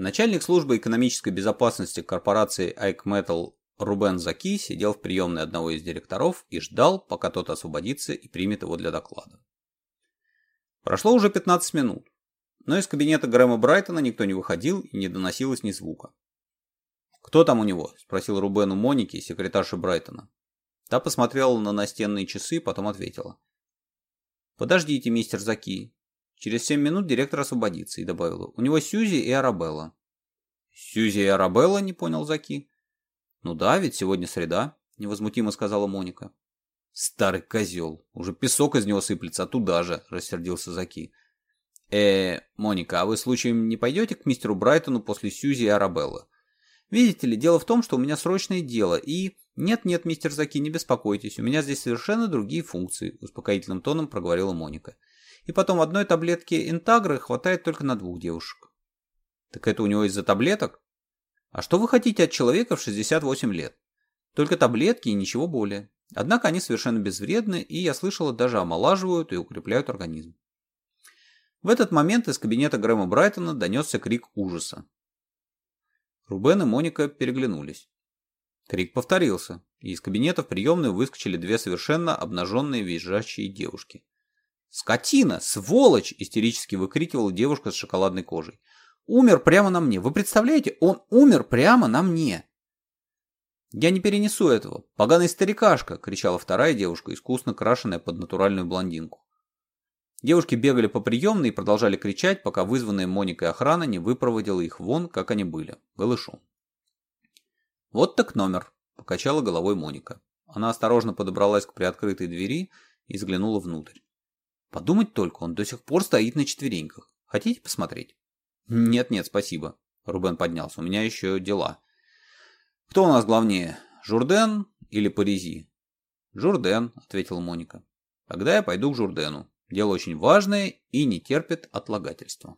Начальник службы экономической безопасности корпорации Ike Metal Рубен Заки сидел в приемной одного из директоров и ждал, пока тот освободится и примет его для доклада. Прошло уже 15 минут, но из кабинета Грэма Брайтона никто не выходил и не доносилось ни звука. «Кто там у него?» – спросил Рубен у Моники, секретарши Брайтона. Та посмотрела на настенные часы, потом ответила. «Подождите, мистер Заки, Через семь минут директор освободится и добавила. У него Сьюзи и Арабелла. Сьюзи и Арабелла, не понял Заки. Ну да, ведь сегодня среда, невозмутимо сказала Моника. Старый козел. Уже песок из него сыплется, а туда же, рассердился Заки. Э, Моника, а вы случаем не пойдете к мистеру Брайтону после Сьюзи и Арабеллы? Видите ли, дело в том, что у меня срочное дело и... Нет-нет, мистер Заки, не беспокойтесь, у меня здесь совершенно другие функции, успокоительным тоном проговорила Моника. И потом одной таблетки Интагры хватает только на двух девушек. Так это у него из-за таблеток? А что вы хотите от человека в 68 лет? Только таблетки и ничего более. Однако они совершенно безвредны, и я слышала, даже омолаживают и укрепляют организм. В этот момент из кабинета Грэма Брайтона донесся крик ужаса. Рубен и Моника переглянулись. Крик повторился, и из кабинета в приемную выскочили две совершенно обнаженные визжащие девушки. «Скотина! Сволочь!» – истерически выкрикивала девушка с шоколадной кожей. «Умер прямо на мне! Вы представляете? Он умер прямо на мне!» «Я не перенесу этого! Поганый старикашка!» – кричала вторая девушка, искусно крашенная под натуральную блондинку. Девушки бегали по приемной и продолжали кричать, пока вызванная Моникой охрана не выпроводила их вон, как они были, голышом. «Вот так номер», – покачала головой Моника. Она осторожно подобралась к приоткрытой двери и взглянула внутрь. «Подумать только, он до сих пор стоит на четвереньках. Хотите посмотреть?» «Нет-нет, спасибо», – Рубен поднялся, – «у меня еще дела». «Кто у нас главнее, Журден или Паризи?» «Журден», – ответила Моника. «Тогда я пойду к Журдену. Дело очень важное и не терпит отлагательства.